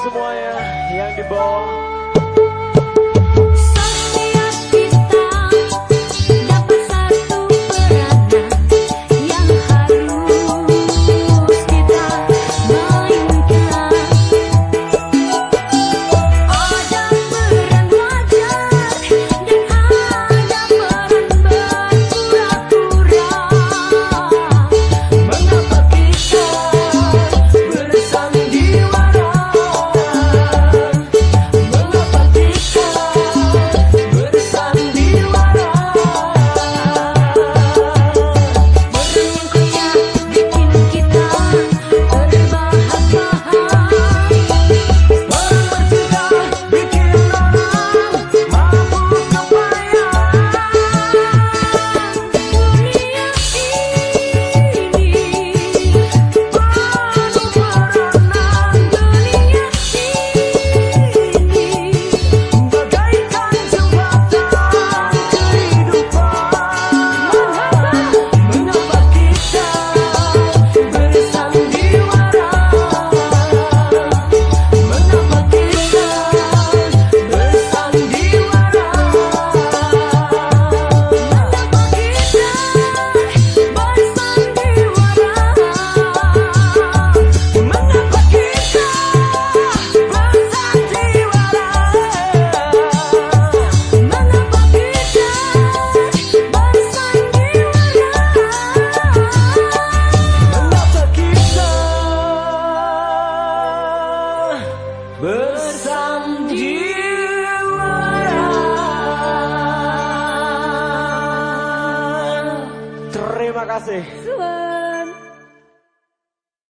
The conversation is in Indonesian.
semuanya yang di bawah. kasih.